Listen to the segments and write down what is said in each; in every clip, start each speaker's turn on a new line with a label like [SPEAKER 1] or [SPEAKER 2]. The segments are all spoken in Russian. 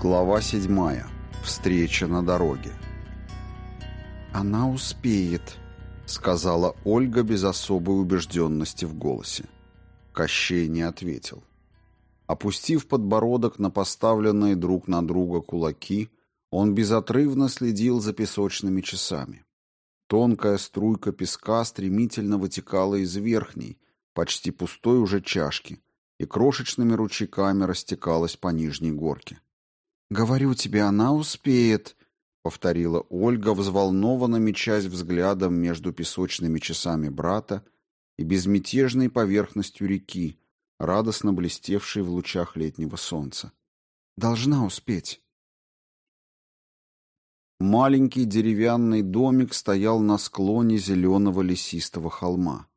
[SPEAKER 1] Глава седьмая. Встреча на дороге. «Она успеет», — сказала Ольга без особой убежденности в голосе. Кощей не ответил. Опустив подбородок на поставленные друг на друга кулаки, он безотрывно следил за песочными часами. Тонкая струйка песка стремительно вытекала из верхней, почти пустой уже чашки, и крошечными ручейками растекалась по нижней горке. «Говорю тебе, она успеет», — повторила Ольга, взволнованно мечась взглядом между песочными часами брата и безмятежной поверхностью реки, радостно блестевшей в лучах летнего солнца. «Должна успеть». Маленький деревянный домик стоял на склоне зеленого лесистого холма.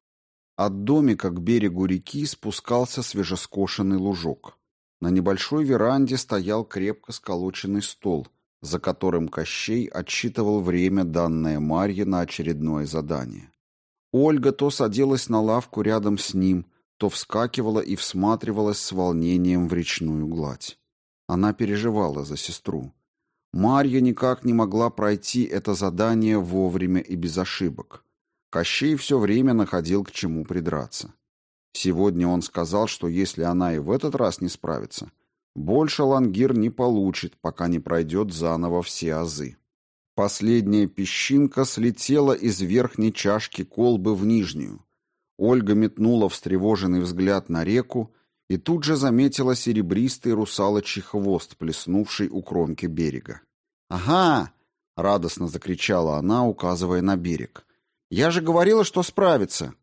[SPEAKER 1] От домика к берегу реки спускался свежескошенный лужок. На небольшой веранде стоял крепко сколоченный стол, за которым Кощей отсчитывал время, данное Марье на очередное задание. Ольга то садилась на лавку рядом с ним, то вскакивала и всматривалась с волнением в речную гладь. Она переживала за сестру. Марья никак не могла пройти это задание вовремя и без ошибок. Кощей все время находил к чему придраться. Сегодня он сказал, что если она и в этот раз не справится, больше Лангир не получит, пока не пройдет заново все азы. Последняя песчинка слетела из верхней чашки колбы в нижнюю. Ольга метнула встревоженный взгляд на реку и тут же заметила серебристый русалочий хвост, плеснувший у кромки берега. «Ага!» — радостно закричала она, указывая на берег. «Я же говорила, что справится!»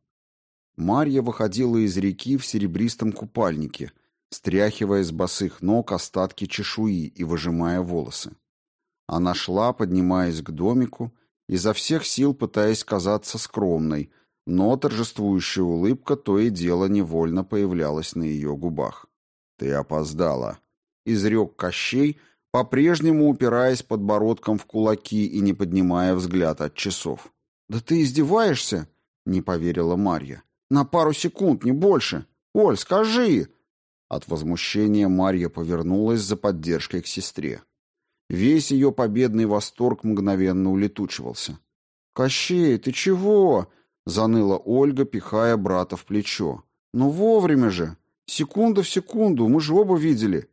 [SPEAKER 1] Марья выходила из реки в серебристом купальнике, стряхивая с босых ног остатки чешуи и выжимая волосы. Она шла, поднимаясь к домику, изо всех сил пытаясь казаться скромной, но торжествующая улыбка то и дело невольно появлялась на ее губах. «Ты опоздала», — изрек Кощей, по-прежнему упираясь подбородком в кулаки и не поднимая взгляд от часов. «Да ты издеваешься?» — не поверила Марья. На пару секунд, не больше. Оль, скажи!» От возмущения Марья повернулась за поддержкой к сестре. Весь ее победный восторг мгновенно улетучивался. «Кощей, ты чего?» — заныла Ольга, пихая брата в плечо. «Ну вовремя же! Секунда в секунду, мы же оба видели!»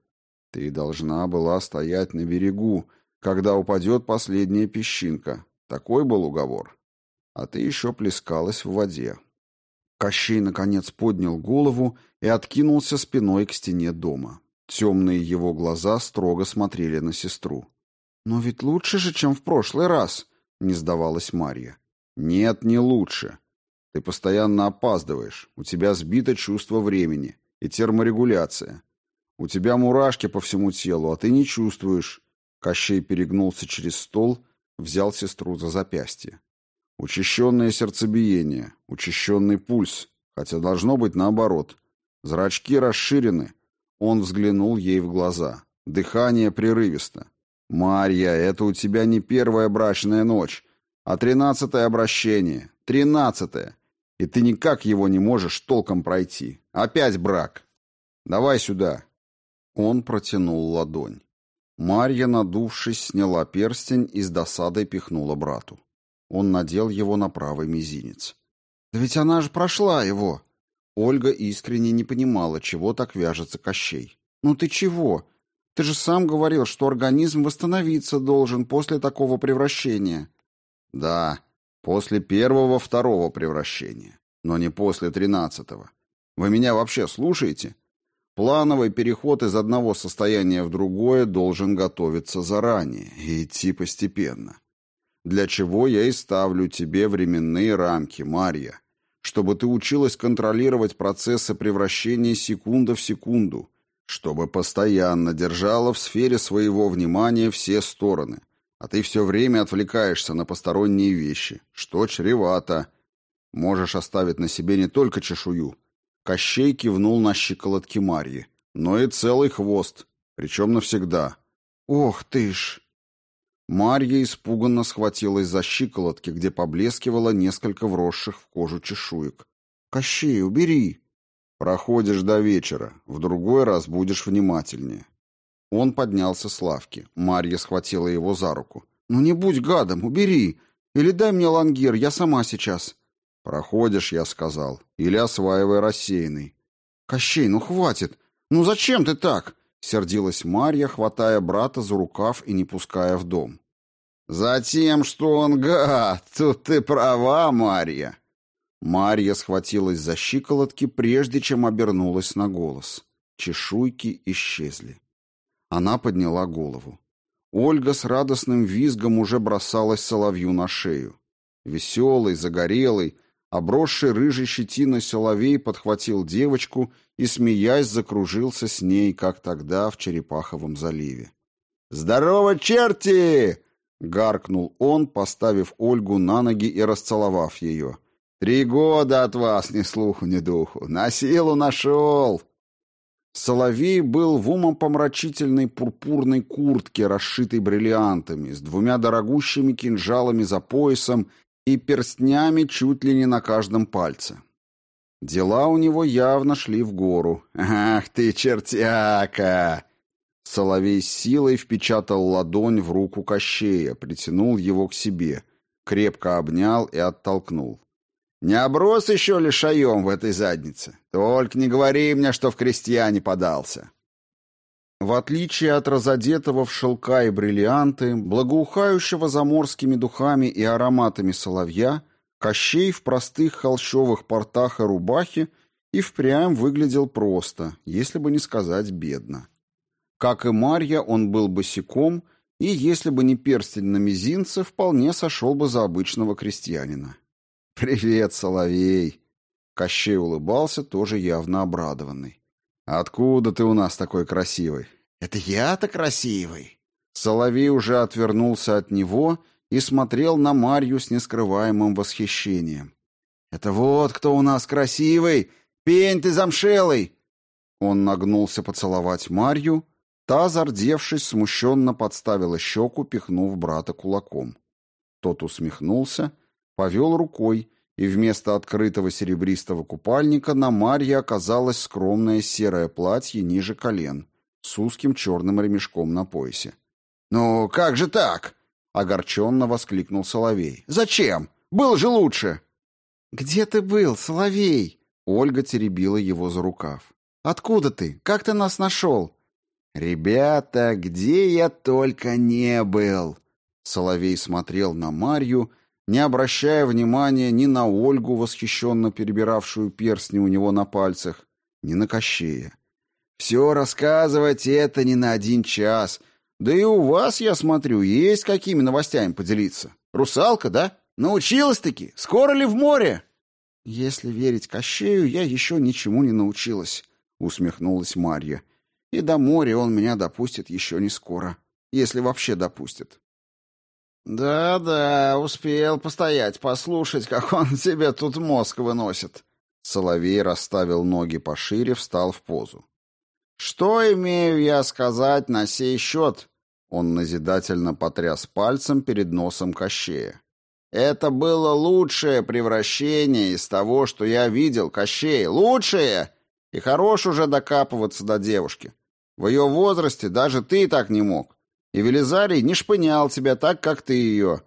[SPEAKER 1] «Ты должна была стоять на берегу, когда упадет последняя песчинка. Такой был уговор. А ты еще плескалась в воде. Кощей, наконец, поднял голову и откинулся спиной к стене дома. Темные его глаза строго смотрели на сестру. «Но ведь лучше же, чем в прошлый раз», — не сдавалась Марья. «Нет, не лучше. Ты постоянно опаздываешь, у тебя сбито чувство времени и терморегуляция. У тебя мурашки по всему телу, а ты не чувствуешь». Кощей перегнулся через стол, взял сестру за запястье. Учащенное сердцебиение, учащенный пульс, хотя должно быть наоборот. Зрачки расширены. Он взглянул ей в глаза. Дыхание прерывисто. «Марья, это у тебя не первая брачная ночь, а тринадцатое обращение. Тринадцатое. И ты никак его не можешь толком пройти. Опять брак. Давай сюда». Он протянул ладонь. Марья, надувшись, сняла перстень и с досадой пихнула брату. Он надел его на правый мизинец. «Да ведь она же прошла его!» Ольга искренне не понимала, чего так вяжется Кощей. «Ну ты чего? Ты же сам говорил, что организм восстановиться должен после такого превращения». «Да, после первого-второго превращения, но не после тринадцатого. Вы меня вообще слушаете?» Плановый переход из одного состояния в другое должен готовиться заранее и идти постепенно для чего я и ставлю тебе временные рамки, Марья, чтобы ты училась контролировать процессы превращения секунда в секунду, чтобы постоянно держала в сфере своего внимания все стороны, а ты все время отвлекаешься на посторонние вещи, что чревато. Можешь оставить на себе не только чешую. Кощей кивнул на щиколотки Марьи, но и целый хвост, причем навсегда. «Ох ты ж!» Марья испуганно схватилась за щиколотки, где поблескивало несколько вросших в кожу чешуек. «Кощей, убери!» «Проходишь до вечера, в другой раз будешь внимательнее». Он поднялся с лавки. Марья схватила его за руку. «Ну не будь гадом, убери! Или дай мне лангет, я сама сейчас». «Проходишь, я сказал. Или осваивай рассеянный». «Кощей, ну хватит! Ну зачем ты так?» Сердилась Марья, хватая брата за рукав и не пуская в дом. «Затем, что он гад! Тут ты права, Марья!» Марья схватилась за щиколотки, прежде чем обернулась на голос. Чешуйки исчезли. Она подняла голову. Ольга с радостным визгом уже бросалась соловью на шею. Веселый, загорелый, обросший рыжей щетиной соловей подхватил девочку и, смеясь, закружился с ней, как тогда в Черепаховом заливе. «Здорово, черти!» — гаркнул он, поставив Ольгу на ноги и расцеловав ее. «Три года от вас ни слуху, ни духу. На силу нашел!» Соловей был в умопомрачительной пурпурной куртке, расшитой бриллиантами, с двумя дорогущими кинжалами за поясом и перстнями чуть ли не на каждом пальце. Дела у него явно шли в гору. «Ах ты, чертяка!» Соловей силой впечатал ладонь в руку Кощея, притянул его к себе, крепко обнял и оттолкнул. «Не оброс еще лишаем в этой заднице? Только не говори мне, что в крестьяне подался!» В отличие от разодетого в шелка и бриллианты, благоухающего заморскими духами и ароматами соловья, Кощей в простых холщовых портах и рубахе и впрямь выглядел просто, если бы не сказать бедно. Как и Марья, он был босиком, и если бы не перстень на мизинце, вполне сошел бы за обычного крестьянина. «Привет, Соловей!» Кощей улыбался, тоже явно обрадованный. «Откуда ты у нас такой красивый?» «Это я-то красивый!» Соловей уже отвернулся от него и смотрел на Марью с нескрываемым восхищением. «Это вот кто у нас красивый! Пень ты замшелый!» Он нагнулся поцеловать Марью, та, зардевшись, смущенно подставила щеку, пихнув брата кулаком. Тот усмехнулся, повел рукой, и вместо открытого серебристого купальника на Марье оказалось скромное серое платье ниже колен, с узким черным ремешком на поясе. «Ну, как же так?» — огорченно воскликнул Соловей. «Зачем? Было же лучше!» «Где ты был, Соловей?» Ольга теребила его за рукав. «Откуда ты? Как ты нас нашел?» «Ребята, где я только не был!» Соловей смотрел на Марью, не обращая внимания ни на Ольгу, восхищенно перебиравшую перстни у него на пальцах, ни на Кощея. Все рассказывать это не на один час. Да и у вас, я смотрю, есть какими новостями поделиться. Русалка, да? Научилась-таки? Скоро ли в море? Если верить Кощею, я еще ничему не научилась, усмехнулась Марья. И до моря он меня допустит еще не скоро, если вообще допустит. Да-да, успел постоять, послушать, как он тебе тут мозг выносит. Соловей расставил ноги пошире, встал в позу. «Что имею я сказать на сей счет?» Он назидательно потряс пальцем перед носом Кощея. «Это было лучшее превращение из того, что я видел, Кощей. Лучшее! И хорош уже докапываться до девушки. В ее возрасте даже ты так не мог. И Велизарий не шпынял тебя так, как ты ее.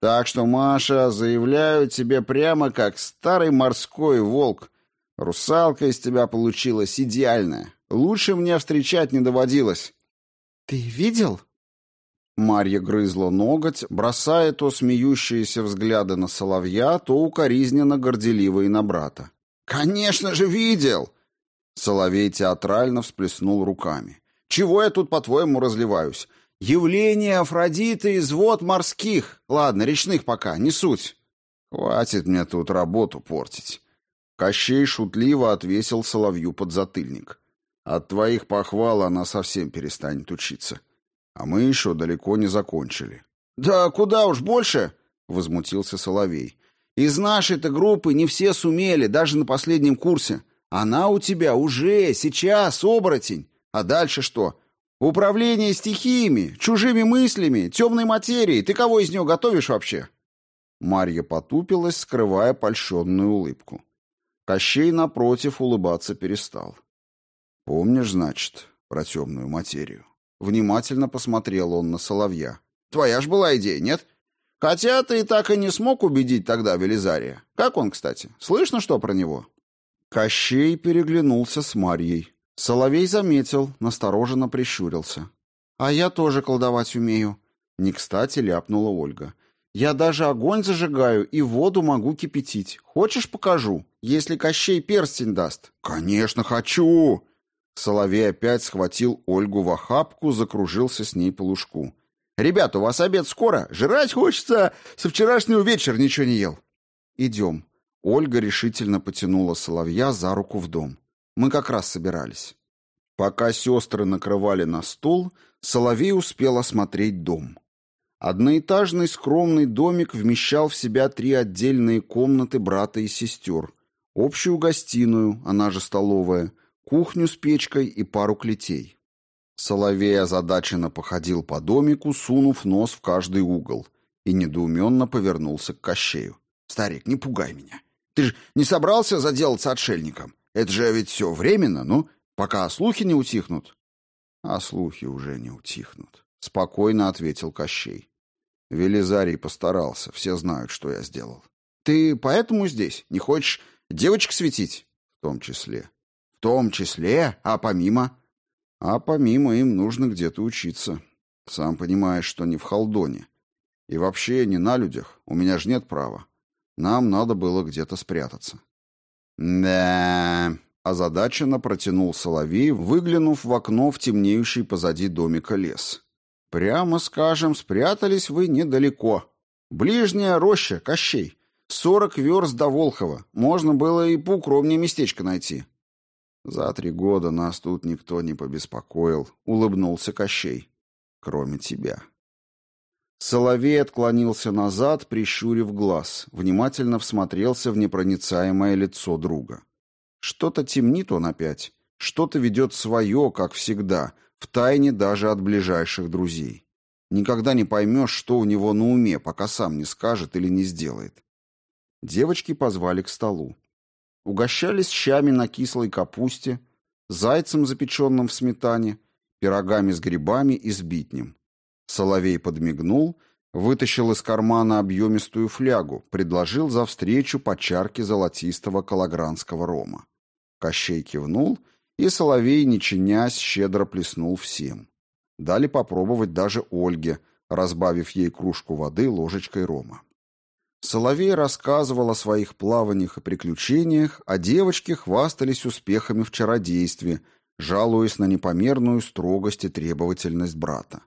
[SPEAKER 1] Так что, Маша, заявляю тебе прямо как старый морской волк. Русалка из тебя получилась идеальная. Лучше мне встречать не доводилось. Ты видел? Марья грызла ноготь, бросая то смеющиеся взгляды на соловья, то укоризненно горделивые на брата. «Конечно же видел!» Соловей театрально всплеснул руками. «Чего я тут, по-твоему, разливаюсь? Явление Афродиты из вод морских. Ладно, речных пока, не суть. Хватит мне тут работу портить». Кощей шутливо отвесил соловью подзатыльник. От твоих похвал она совсем перестанет учиться. А мы еще далеко не закончили. Да куда уж больше, возмутился Соловей. Из нашей-то группы не все сумели, даже на последнем курсе. Она у тебя уже сейчас оборотень. А дальше что? Управление стихиями, чужими мыслями, темной материей. Ты кого из нее готовишь вообще? Марья потупилась, скрывая польщенную улыбку. Кощей, напротив, улыбаться перестал. Помнишь, значит, про темную материю? Внимательно посмотрел он на Соловья. «Твоя ж была идея, нет? Хотя ты и так и не смог убедить тогда Велизария. Как он, кстати? Слышно что про него?» Кощей переглянулся с Марьей. Соловей заметил, настороженно прищурился. «А я тоже колдовать умею», — не кстати ляпнула Ольга. «Я даже огонь зажигаю и воду могу кипятить. Хочешь, покажу, если Кощей перстень даст?» «Конечно, хочу!» Соловей опять схватил Ольгу в охапку, закружился с ней по лужку. «Ребята, у вас обед скоро? Жрать хочется! Со вчерашнего вечера ничего не ел!» «Идем». Ольга решительно потянула Соловья за руку в дом. Мы как раз собирались. Пока сестры накрывали на стол, Соловей успел осмотреть дом. Одноэтажный скромный домик вмещал в себя три отдельные комнаты брата и сестер, общую гостиную, она же столовая, кухню с печкой и пару клетей. Соловей озадаченно походил по домику, сунув нос в каждый угол, и недоуменно повернулся к Кощею. «Старик, не пугай меня. Ты же не собрался заделаться отшельником? Это же ведь все временно, ну, пока слухи не утихнут. А слухи уже не утихнут, спокойно ответил Кощей. Велизарий постарался, все знают, что я сделал. Ты поэтому здесь? Не хочешь девочек светить? В том числе. В том числе? А помимо? А помимо им нужно где-то учиться. Сам понимаешь, что не в Халдоне. И вообще не на людях. У меня же нет права. Нам надо было где-то спрятаться. «Да...» — озадаченно протянул Соловей, выглянув в окно в темнеющий позади домика лес. «Прямо скажем, спрятались вы недалеко. Ближняя роща, Кощей. Сорок верст до Волхова. Можно было и поукромнее местечко найти». «За три года нас тут никто не побеспокоил», — улыбнулся Кощей. «Кроме тебя». Соловей отклонился назад, прищурив глаз, внимательно всмотрелся в непроницаемое лицо друга. Что-то темнит он опять, что-то ведет свое, как всегда, в тайне даже от ближайших друзей. Никогда не поймешь, что у него на уме, пока сам не скажет или не сделает. Девочки позвали к столу. Угощались щами на кислой капусте, зайцем, запеченным в сметане, пирогами с грибами и сбитнем. Соловей подмигнул, вытащил из кармана объемистую флягу, предложил за встречу по чарке золотистого калагранского рома. Кощей кивнул, и Соловей, не чинясь, щедро плеснул всем. Дали попробовать даже Ольге, разбавив ей кружку воды ложечкой рома. Соловей рассказывал о своих плаваниях и приключениях, а девочки хвастались успехами в чародействе, жалуясь на непомерную строгость и требовательность брата.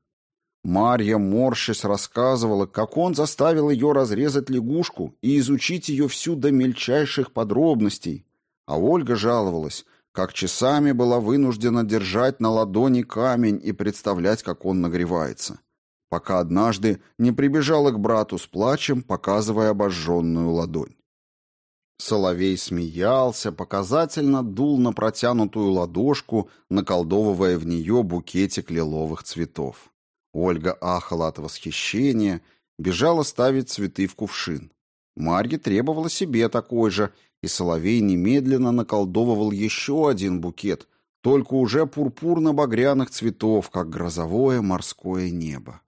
[SPEAKER 1] Марья, морщась, рассказывала, как он заставил ее разрезать лягушку и изучить ее всю до мельчайших подробностей. А Ольга жаловалась, как часами была вынуждена держать на ладони камень и представлять, как он нагревается. Пока однажды не прибежала к брату с плачем, показывая обожженную ладонь. Соловей смеялся, показательно дул на протянутую ладошку, наколдовывая в нее букетик лиловых цветов. Ольга ахала от восхищения, бежала ставить цветы в кувшин. Марье требовала себе такой же, и Соловей немедленно наколдовывал еще один букет, только уже пурпурно-багряных цветов, как грозовое морское небо.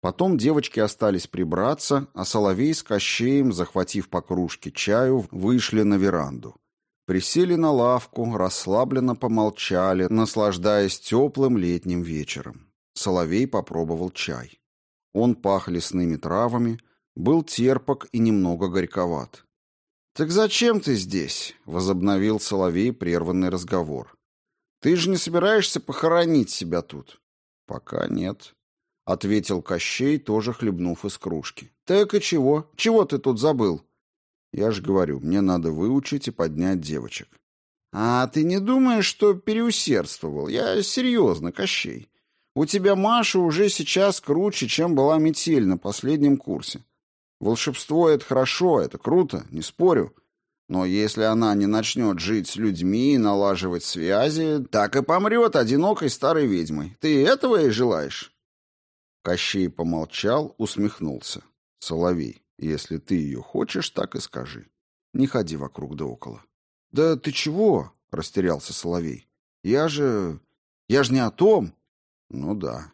[SPEAKER 1] Потом девочки остались прибраться, а Соловей с Кощеем, захватив по кружке чаю, вышли на веранду. Присели на лавку, расслабленно помолчали, наслаждаясь теплым летним вечером. Соловей попробовал чай. Он пах лесными травами, был терпок и немного горьковат. «Так зачем ты здесь?» — возобновил Соловей прерванный разговор. «Ты же не собираешься похоронить себя тут?» «Пока нет», — ответил Кощей, тоже хлебнув из кружки. «Так и чего? Чего ты тут забыл?» «Я же говорю, мне надо выучить и поднять девочек». «А ты не думаешь, что переусердствовал? Я серьезно, Кощей. У тебя Маша уже сейчас круче, чем была метель на последнем курсе. Волшебство — это хорошо, это круто, не спорю. Но если она не начнет жить с людьми и налаживать связи, так и помрет одинокой старой ведьмой. Ты этого и желаешь?» Кощей помолчал, усмехнулся. «Соловей, если ты ее хочешь, так и скажи. Не ходи вокруг да около». «Да ты чего?» — растерялся Соловей. «Я же... я же не о том. Ну да.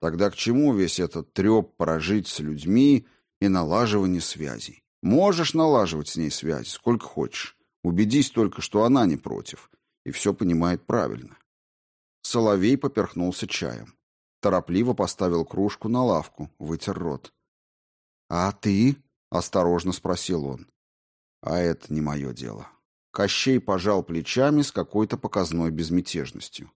[SPEAKER 1] Тогда к чему весь этот треп прожить с людьми и налаживание связей? Можешь налаживать с ней связь сколько хочешь. Убедись только, что она не против и все понимает правильно. Соловей поперхнулся чаем. Торопливо поставил кружку на лавку, вытер рот. «А ты?» — осторожно спросил он. «А это не мое дело». Кощей пожал плечами с какой-то показной безмятежностью.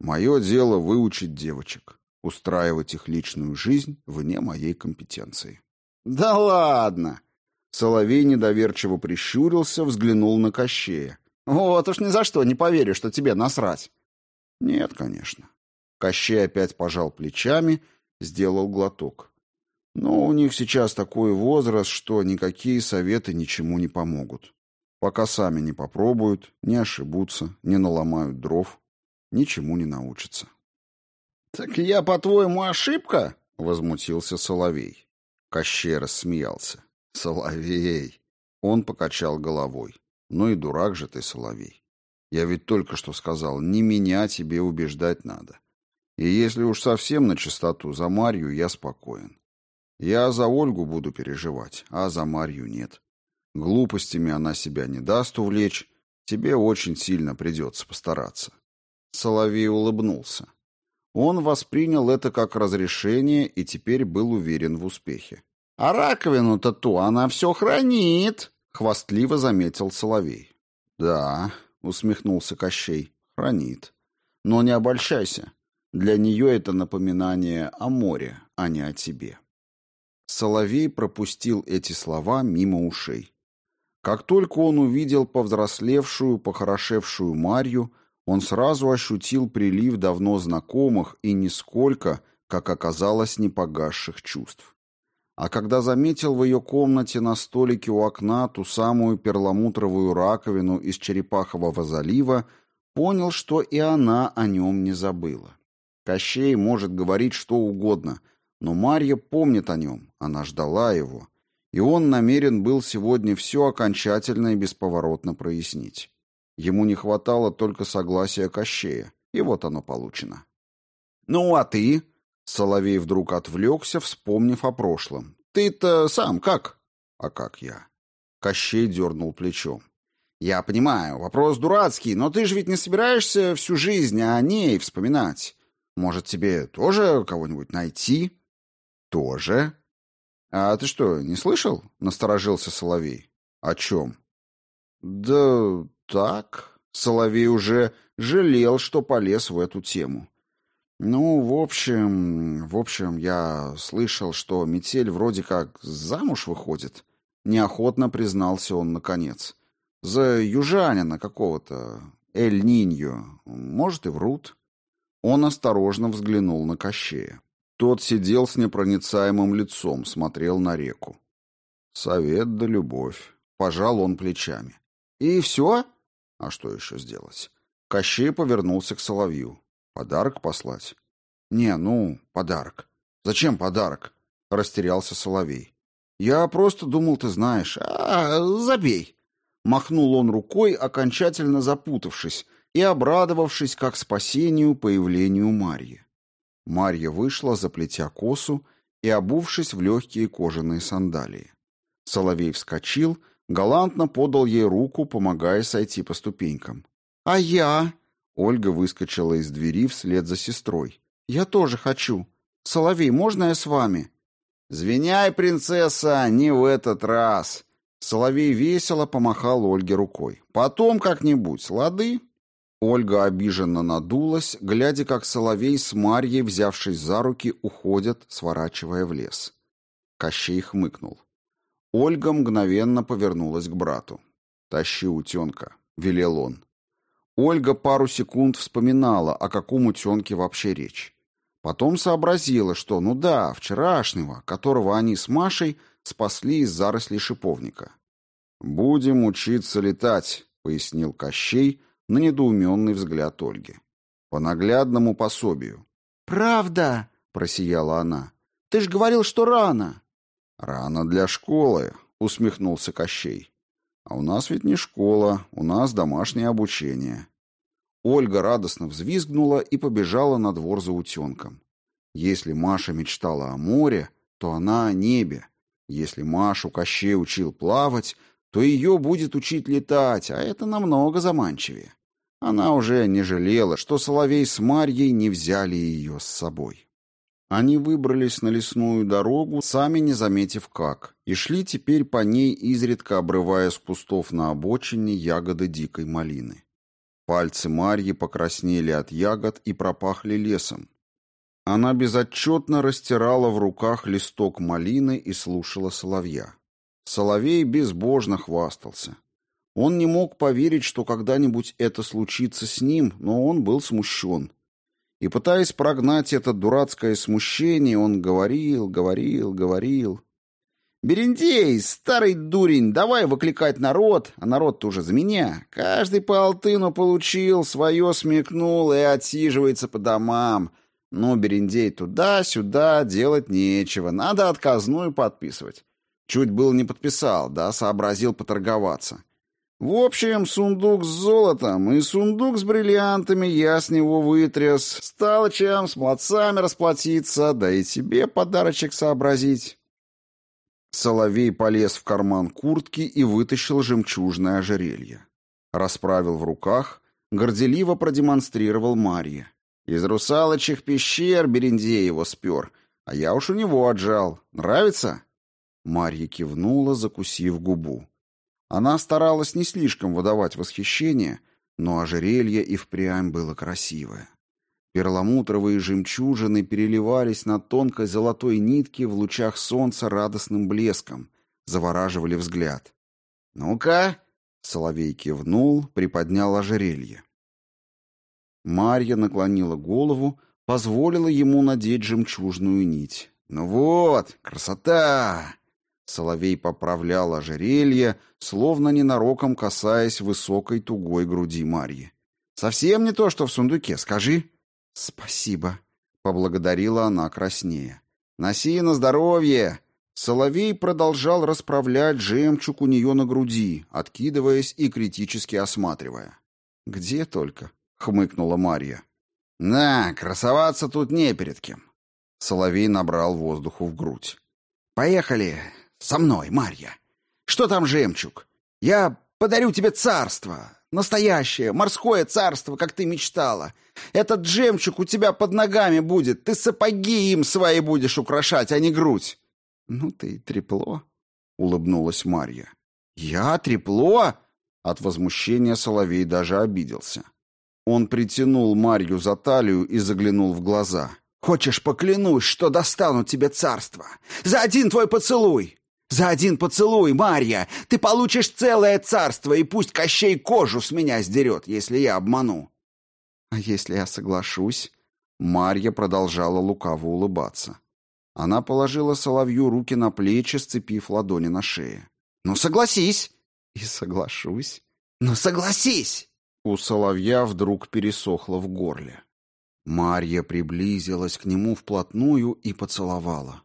[SPEAKER 1] «Мое дело выучить девочек. Устраивать их личную жизнь вне моей компетенции». «Да ладно!» Соловей недоверчиво прищурился, взглянул на Кощея. «Вот уж ни за что не поверю, что тебе насрать». «Нет, конечно». Кощей опять пожал плечами, сделал глоток. «Но у них сейчас такой возраст, что никакие советы ничему не помогут. Пока сами не попробуют, не ошибутся, не наломают дров, ничему не научатся». «Так я, по-твоему, ошибка?» — возмутился Соловей. Кощей рассмеялся. «Соловей!» Он покачал головой. «Ну и дурак же ты, Соловей. Я ведь только что сказал, не меня тебе убеждать надо. И если уж совсем на чистоту, за Марью я спокоен. Я за Ольгу буду переживать, а за Марью нет. Глупостями она себя не даст увлечь, тебе очень сильно придется постараться». Соловей улыбнулся. Он воспринял это как разрешение и теперь был уверен в успехе. «А раковину-то ту она все хранит», — хвастливо заметил Соловей. «Да», — усмехнулся Кощей, — «хранит. Но не обольщайся. Для нее это напоминание о море, а не о тебе». Соловей пропустил эти слова мимо ушей. Как только он увидел повзрослевшую, похорошевшую Марью, он сразу ощутил прилив давно знакомых и нисколько, как оказалось, не погасших чувств. А когда заметил в ее комнате на столике у окна ту самую перламутровую раковину из Черепахового залива, понял, что и она о нем не забыла. Кощей может говорить что угодно, но Марья помнит о нем, она ждала его, и он намерен был сегодня все окончательно и бесповоротно прояснить. Ему не хватало только согласия Кощея, и вот оно получено. «Ну, а ты?» Соловей вдруг отвлекся, вспомнив о прошлом. «Ты-то сам как?» «А как я?» Кощей дернул плечом. «Я понимаю, вопрос дурацкий, но ты же ведь не собираешься всю жизнь о ней вспоминать. Может, тебе тоже кого-нибудь найти?» «Тоже?» «А ты что, не слышал?» — насторожился Соловей. «О чем?» «Да так...» Соловей уже жалел, что полез в эту тему. Ну, в общем, в общем, я слышал, что метель вроде как замуж выходит. Неохотно признался он наконец. За южанина какого-то, Эль-Ниньо. Может, и врут. Он осторожно взглянул на Кощея. Тот сидел с непроницаемым лицом, смотрел на реку. Совет да любовь. Пожал он плечами. И все? А что еще сделать? Кощей повернулся к Соловью. Подарок послать? Не, ну, подарок. Зачем подарок? Растерялся Соловей. Я просто думал, ты знаешь. А, забей. Махнул он рукой, окончательно запутавшись и обрадовавшись как спасению появлению Марьи. Марья вышла, заплетя косу и обувшись в легкие кожаные сандалии. Соловей вскочил, галантно подал ей руку, помогая сойти по ступенькам. «А я?» Ольга выскочила из двери вслед за сестрой. «Я тоже хочу. Соловей, можно я с вами?» «Звеняй, принцесса, не в этот раз!» Соловей весело помахал Ольге рукой. «Потом как-нибудь, лады?» Ольга обиженно надулась, глядя, как Соловей с Марьей, взявшись за руки, уходят, сворачивая в лес. Кощей хмыкнул. Ольга мгновенно повернулась к брату. «Тащи утенка», — велел он. Ольга пару секунд вспоминала, о каком утенке вообще речь. Потом сообразила, что, ну да, вчерашнего, которого они с Машей спасли из зарослей шиповника. «Будем учиться летать», — пояснил Кощей на недоуменный взгляд Ольги. «По наглядному пособию».
[SPEAKER 2] «Правда?» — просияла она. «Ты ж говорил, что рано».
[SPEAKER 1] «Рано для школы», — усмехнулся Кощей. «А у нас ведь не школа, у нас домашнее обучение. Ольга радостно взвизгнула и побежала на двор за утенком. Если Маша мечтала о море, то она о небе. Если Машу Кощей учил плавать, то ее будет учить летать, а это намного заманчивее. Она уже не жалела, что Соловей с Марьей не взяли ее с собой. Они выбрались на лесную дорогу, сами не заметив как, и шли теперь по ней, изредка обрывая с кустов на обочине ягоды дикой малины. Пальцы Марьи покраснели от ягод и пропахли лесом. Она безотчетно растирала в руках листок малины и слушала соловья. Соловей безбожно хвастался. Он не мог поверить, что когда-нибудь это случится с ним, но он был смущен. И, пытаясь прогнать это дурацкое смущение, он говорил, говорил, говорил. «Берендей, старый дурень, давай выкликать народ, а народ-то уже за меня. Каждый по алтыну получил, свое смекнул и отсиживается по домам. Ну, Берендей, туда-сюда делать нечего, надо отказную подписывать. Чуть был не подписал, да, сообразил поторговаться. В общем, сундук с золотом и сундук с бриллиантами я с него вытряс. Стало чем с молодцами расплатиться, да и тебе подарочек сообразить. Соловей полез в карман куртки и вытащил жемчужное ожерелье. Расправил в руках, горделиво продемонстрировал Марье. Из русалочих пещер Берендей его спер, а я уж у него отжал. Нравится? Марья кивнула, закусив губу. Она старалась не слишком выдавать восхищение, но ожерелье и впрямь было красивое. Перламутровые жемчужины переливались на тонкой золотой нитке в лучах солнца радостным блеском, завораживали взгляд. «Ну-ка!» — Соловей кивнул, приподнял ожерелье. Марья наклонила голову, позволила ему надеть жемчужную нить. «Ну вот, красота!» Соловей поправлял ожерелье, словно ненароком касаясь высокой тугой груди Марьи. «Совсем не то, что в сундуке, скажи». «Спасибо», — поблагодарила она краснее. «Носи на здоровье!» Соловей продолжал расправлять жемчуг у нее на груди, откидываясь и критически осматривая. «Где только?» — хмыкнула Марья. «На, красоваться тут не перед кем». Соловей набрал воздуху в грудь. «Поехали! Со мной, Марья. Что там жемчуг? Я подарю тебе царство. Настоящее, морское царство, как ты мечтала. Этот жемчуг у тебя под ногами будет. Ты сапоги им свои будешь украшать, а не грудь. Ну ты трепло, улыбнулась Марья. Я трепло? От возмущения Соловей даже обиделся. Он притянул Марью за талию и заглянул в глаза. «Хочешь, поклянусь, что достану тебе царство? За один твой поцелуй!» За один поцелуй, Марья, ты получишь целое царство, и пусть Кощей кожу с меня сдерет, если я обману. А если я соглашусь? Марья продолжала лукаво улыбаться. Она положила Соловью руки на плечи, сцепив ладони на шее. «Ну, согласись!» «И соглашусь». «Ну, согласись!» У Соловья вдруг пересохло в горле. Марья приблизилась к нему вплотную и поцеловала.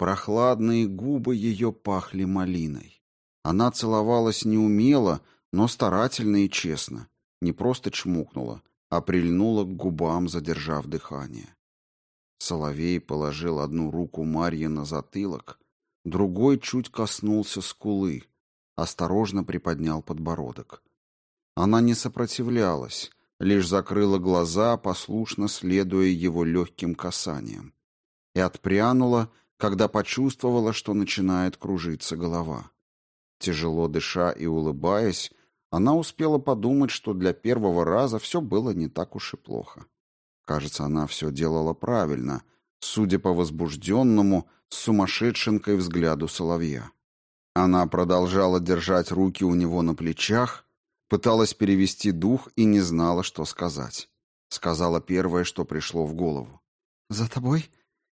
[SPEAKER 1] Прохладные губы ее пахли малиной. Она целовалась неумело, но старательно и честно. Не просто чмокнула, а прильнула к губам, задержав дыхание. Соловей положил одну руку Марье на затылок, другой чуть коснулся скулы, осторожно приподнял подбородок. Она не сопротивлялась, лишь закрыла глаза, послушно следуя его легким касаниям, и отпрянула, когда почувствовала, что начинает кружиться голова. Тяжело дыша и улыбаясь, она успела подумать, что для первого раза все было не так уж и плохо. Кажется, она все делала правильно, судя по возбужденному, с сумасшедшенкой взгляду соловья. Она продолжала держать руки у него на плечах, пыталась перевести дух и не знала, что сказать. Сказала первое, что пришло в голову. «За тобой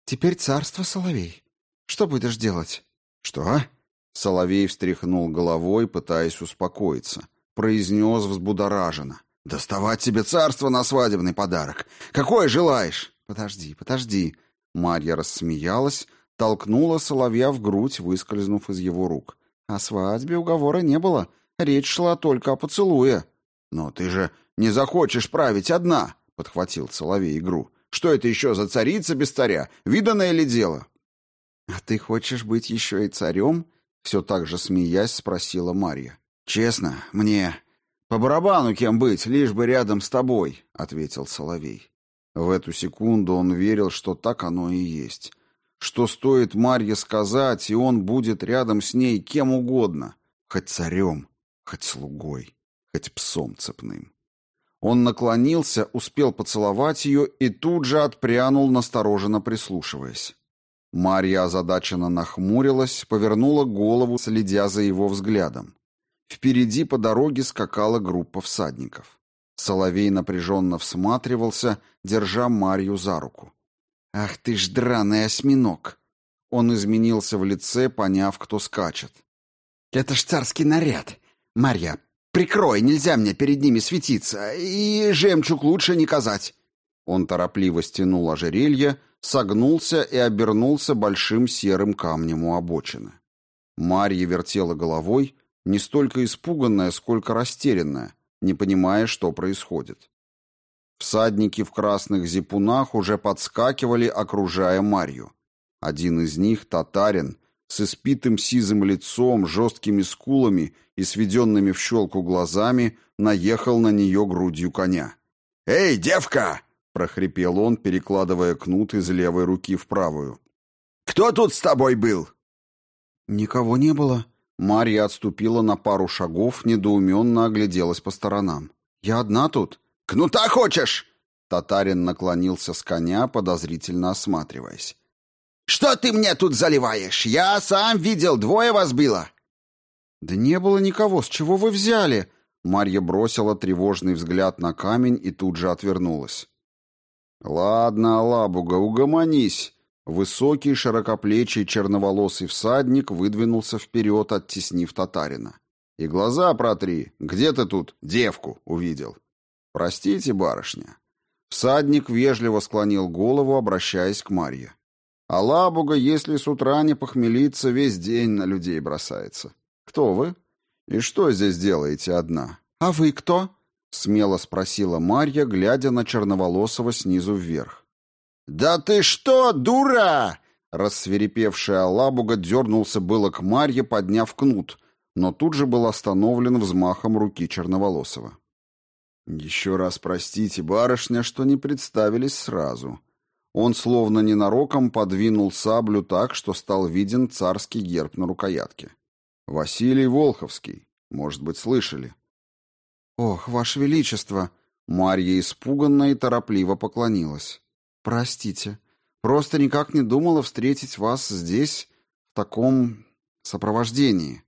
[SPEAKER 1] Теперь царство Соловей. Что будешь делать? Что? Соловей встряхнул головой, пытаясь успокоиться. Произнес взбудораженно. «Доставать тебе царство на свадебный подарок. Какое желаешь?» «Подожди, подожди». Марья рассмеялась, толкнула Соловья в грудь, выскользнув из его рук. О свадьбе уговора не было. Речь шла только о поцелуе. «Но ты же не захочешь править одна!» — подхватил Соловей игру. «Что это еще за царица без царя? Виданное ли дело?»
[SPEAKER 2] «А ты хочешь быть еще и царем?» — все так же смеясь спросила Марья.
[SPEAKER 1] «Честно, мне по барабану кем быть, лишь бы рядом с тобой», — ответил Соловей. В эту секунду он верил, что так оно и есть. Что стоит Марье сказать, и он будет рядом с ней кем угодно, хоть царем, хоть слугой, хоть псом цепным. Он наклонился, успел поцеловать ее и тут же отпрянул, настороженно прислушиваясь. Марья озадаченно нахмурилась, повернула голову, следя за его взглядом. Впереди по дороге скакала группа всадников. Соловей напряженно всматривался, держа Марью за руку. «Ах ты ж драный осьминог!» Он изменился в лице, поняв, кто скачет. «Это ж царский наряд! Марья, прикрой, нельзя мне перед ними светиться, и жемчуг лучше не казать!» Он торопливо стянул ожерелье, согнулся и обернулся большим серым камнем у обочины. Марья вертела головой, не столько испуганная, сколько растерянная, не понимая, что происходит. Всадники в красных зипунах уже подскакивали, окружая Марью. Один из них, татарин, с испитым сизым лицом, жесткими скулами и сведенными в щелку глазами, наехал на нее грудью коня. «Эй, девка!» — прохрипел он, перекладывая кнут из левой руки в правую. «Кто тут с тобой был?»
[SPEAKER 2] «Никого не было»,
[SPEAKER 1] Марья отступила на пару шагов, недоуменно огляделась по сторонам. «Я одна тут?» «Кнута хочешь?» Татарин наклонился с коня, подозрительно осматриваясь. «Что ты мне тут заливаешь? Я сам видел, двое вас было!»
[SPEAKER 2] «Да не было никого, с чего вы взяли?» Марья бросила тревожный взгляд на камень и тут же отвернулась.
[SPEAKER 1] «Ладно, Лабуга, угомонись!» Высокий, широкоплечий, черноволосый всадник выдвинулся вперед, оттеснив татарина. «И глаза протри! Где ты тут девку увидел?» «Простите, барышня». Всадник вежливо склонил голову, обращаясь к Марье. «А лабуга, если с утра не похмелиться, весь день на людей бросается. Кто вы? И что здесь делаете одна?»
[SPEAKER 2] «А вы кто?»
[SPEAKER 1] — смело спросила Марья, глядя на черноволосого снизу вверх. «Да ты что, дура!» Рассверепевшая Алабуга дернулся было к Марье, подняв кнут, но тут же был остановлен взмахом руки Черноволосова. «Еще раз простите, барышня, что не представились сразу». Он словно ненароком подвинул саблю так, что стал виден царский герб на рукоятке. «Василий Волховский. Может быть, слышали?»
[SPEAKER 2] «Ох, Ваше Величество!»
[SPEAKER 1] Марья испуганно и торопливо поклонилась.
[SPEAKER 2] «Простите, просто никак не думала встретить вас здесь, в таком сопровождении».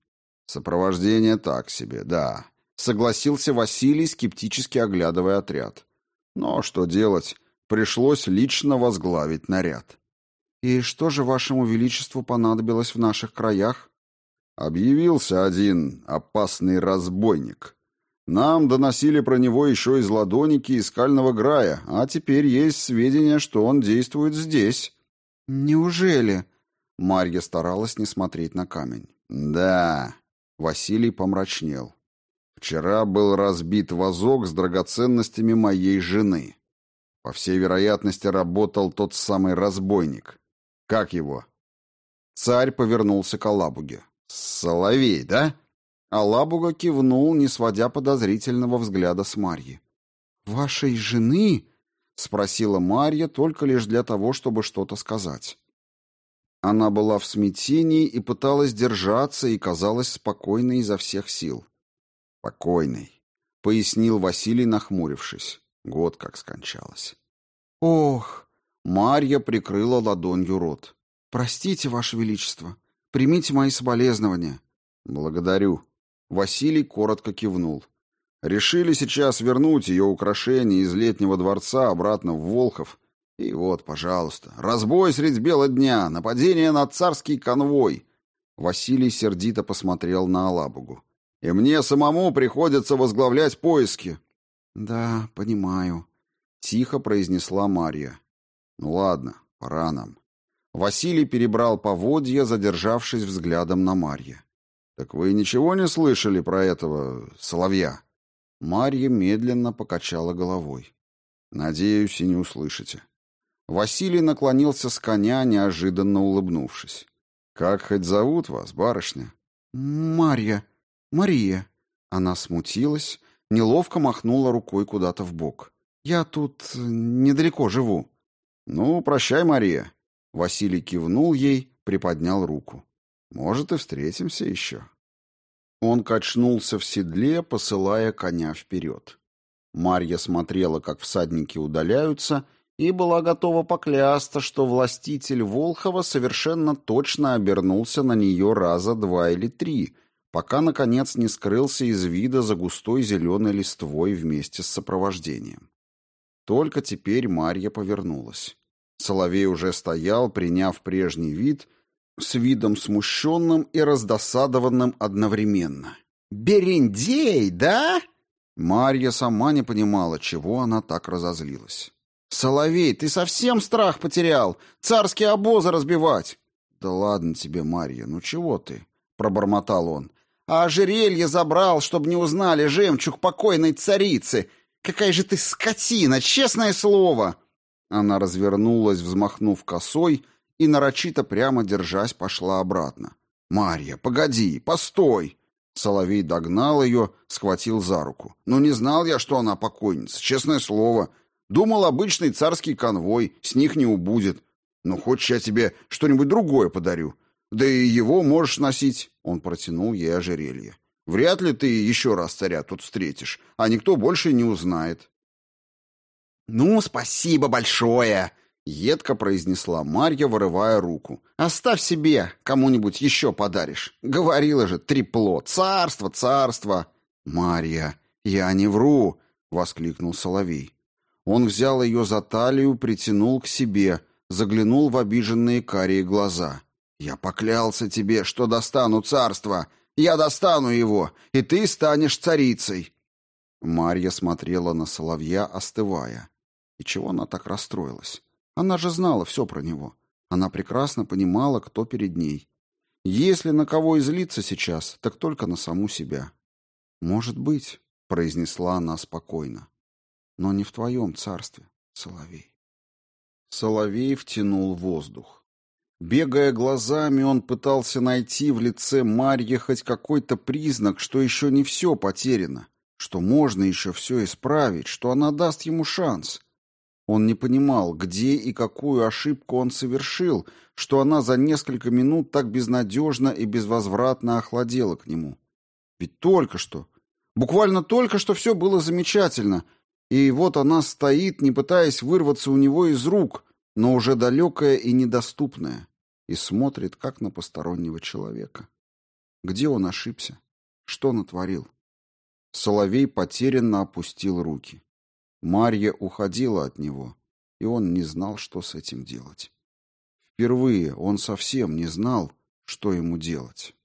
[SPEAKER 1] «Сопровождение так себе, да», — согласился Василий, скептически оглядывая отряд. «Но что делать? Пришлось лично возглавить наряд».
[SPEAKER 2] «И что же вашему величеству понадобилось в наших краях?»
[SPEAKER 1] Объявился один опасный разбойник. Нам доносили про него еще из Ладоники и Скального Грая, а теперь есть сведения, что он действует здесь».
[SPEAKER 2] «Неужели?»
[SPEAKER 1] Марья старалась не смотреть на камень. «Да». Василий помрачнел. «Вчера был разбит вазок с драгоценностями моей жены. По всей вероятности, работал тот самый разбойник. Как его?» Царь повернулся к Алабуге. «Соловей, да?» А Лабуга кивнул, не сводя подозрительного взгляда с Марьи.
[SPEAKER 2] «Вашей жены?»
[SPEAKER 1] — спросила Марья только лишь для того, чтобы что-то сказать. Она была в смятении и пыталась держаться и казалась спокойной изо всех сил. «Спокойной», — пояснил Василий, нахмурившись. Год как скончалась.
[SPEAKER 2] «Ох!»
[SPEAKER 1] — Марья прикрыла ладонью рот.
[SPEAKER 2] «Простите, Ваше Величество. Примите мои соболезнования».
[SPEAKER 1] «Благодарю», Василий коротко кивнул. Решили сейчас вернуть ее украшения из летнего дворца обратно в Волхов. И вот, пожалуйста, разбой средь бела дня, нападение на царский конвой. Василий сердито посмотрел на Алабугу. И мне самому приходится возглавлять поиски.
[SPEAKER 2] Да, понимаю,
[SPEAKER 1] тихо произнесла Марья. Ну ладно, пора нам. Василий перебрал поводья, задержавшись взглядом на Марье. «Так вы ничего не слышали про этого соловья?» Марья медленно покачала головой. «Надеюсь, и не услышите». Василий наклонился с коня, неожиданно улыбнувшись. «Как хоть зовут вас, барышня?»
[SPEAKER 2] «Марья. Мария». Она смутилась, неловко махнула рукой куда-то в бок. «Я тут недалеко живу».
[SPEAKER 1] «Ну, прощай, Мария». Василий кивнул ей, приподнял руку. «Может, и встретимся еще». Он качнулся в седле, посылая коня вперед. Марья смотрела, как всадники удаляются, и была готова поклясться, что властитель Волхова совершенно точно обернулся на нее раза два или три, пока, наконец, не скрылся из вида за густой зеленой листвой вместе с сопровождением. Только теперь Марья повернулась. Соловей уже стоял, приняв прежний вид, с видом смущенным и раздосадованным одновременно. «Берендей, да?» Марья сама не понимала, чего она так разозлилась. «Соловей, ты совсем страх потерял? Царские обозы разбивать!» «Да ладно тебе, Марья, ну чего ты?» — пробормотал он. «А ожерелье забрал, чтобы не узнали жемчуг покойной царицы. Какая же ты скотина, честное слово!» Она развернулась, взмахнув косой, и нарочито прямо держась пошла обратно. «Марья, погоди, постой!» Соловей догнал ее, схватил за руку. «Ну не знал я, что она покойница, честное слово. Думал, обычный царский конвой, с них не убудет. Ну, хочешь, я тебе что-нибудь другое подарю? Да и его можешь носить». Он протянул ей ожерелье. «Вряд ли ты еще раз царя тут встретишь, а никто больше не узнает». «Ну, спасибо большое!» Едко произнесла Марья, вырывая руку. «Оставь себе, кому-нибудь еще подаришь. Говорила же, трепло, царство, царство!» «Марья, я не вру!» — воскликнул Соловей. Он взял ее за талию, притянул к себе, заглянул в обиженные карие глаза. «Я поклялся тебе, что достану царство! Я достану его, и ты станешь царицей!» Марья смотрела на Соловья, остывая. И чего она так расстроилась? Она же знала все про него. Она прекрасно понимала, кто перед ней. Если на кого излиться сейчас, так только на саму себя. «Может быть», — произнесла она спокойно, — «но не в твоем царстве, Соловей». Соловей втянул воздух. Бегая глазами, он пытался найти в лице Марьи хоть какой-то признак, что еще не все потеряно, что можно еще все исправить, что она даст ему шанс. Он не понимал, где и какую ошибку он совершил, что она за несколько минут так безнадежно и безвозвратно охладела к нему. Ведь только что, буквально только что все было замечательно, и вот она стоит, не пытаясь вырваться у него из рук, но уже далекая и недоступная, и смотрит, как на постороннего человека. Где он ошибся? Что натворил? Соловей потерянно опустил руки. Марья уходила от него, и он не знал, что с этим делать. Впервые он совсем не знал, что ему делать.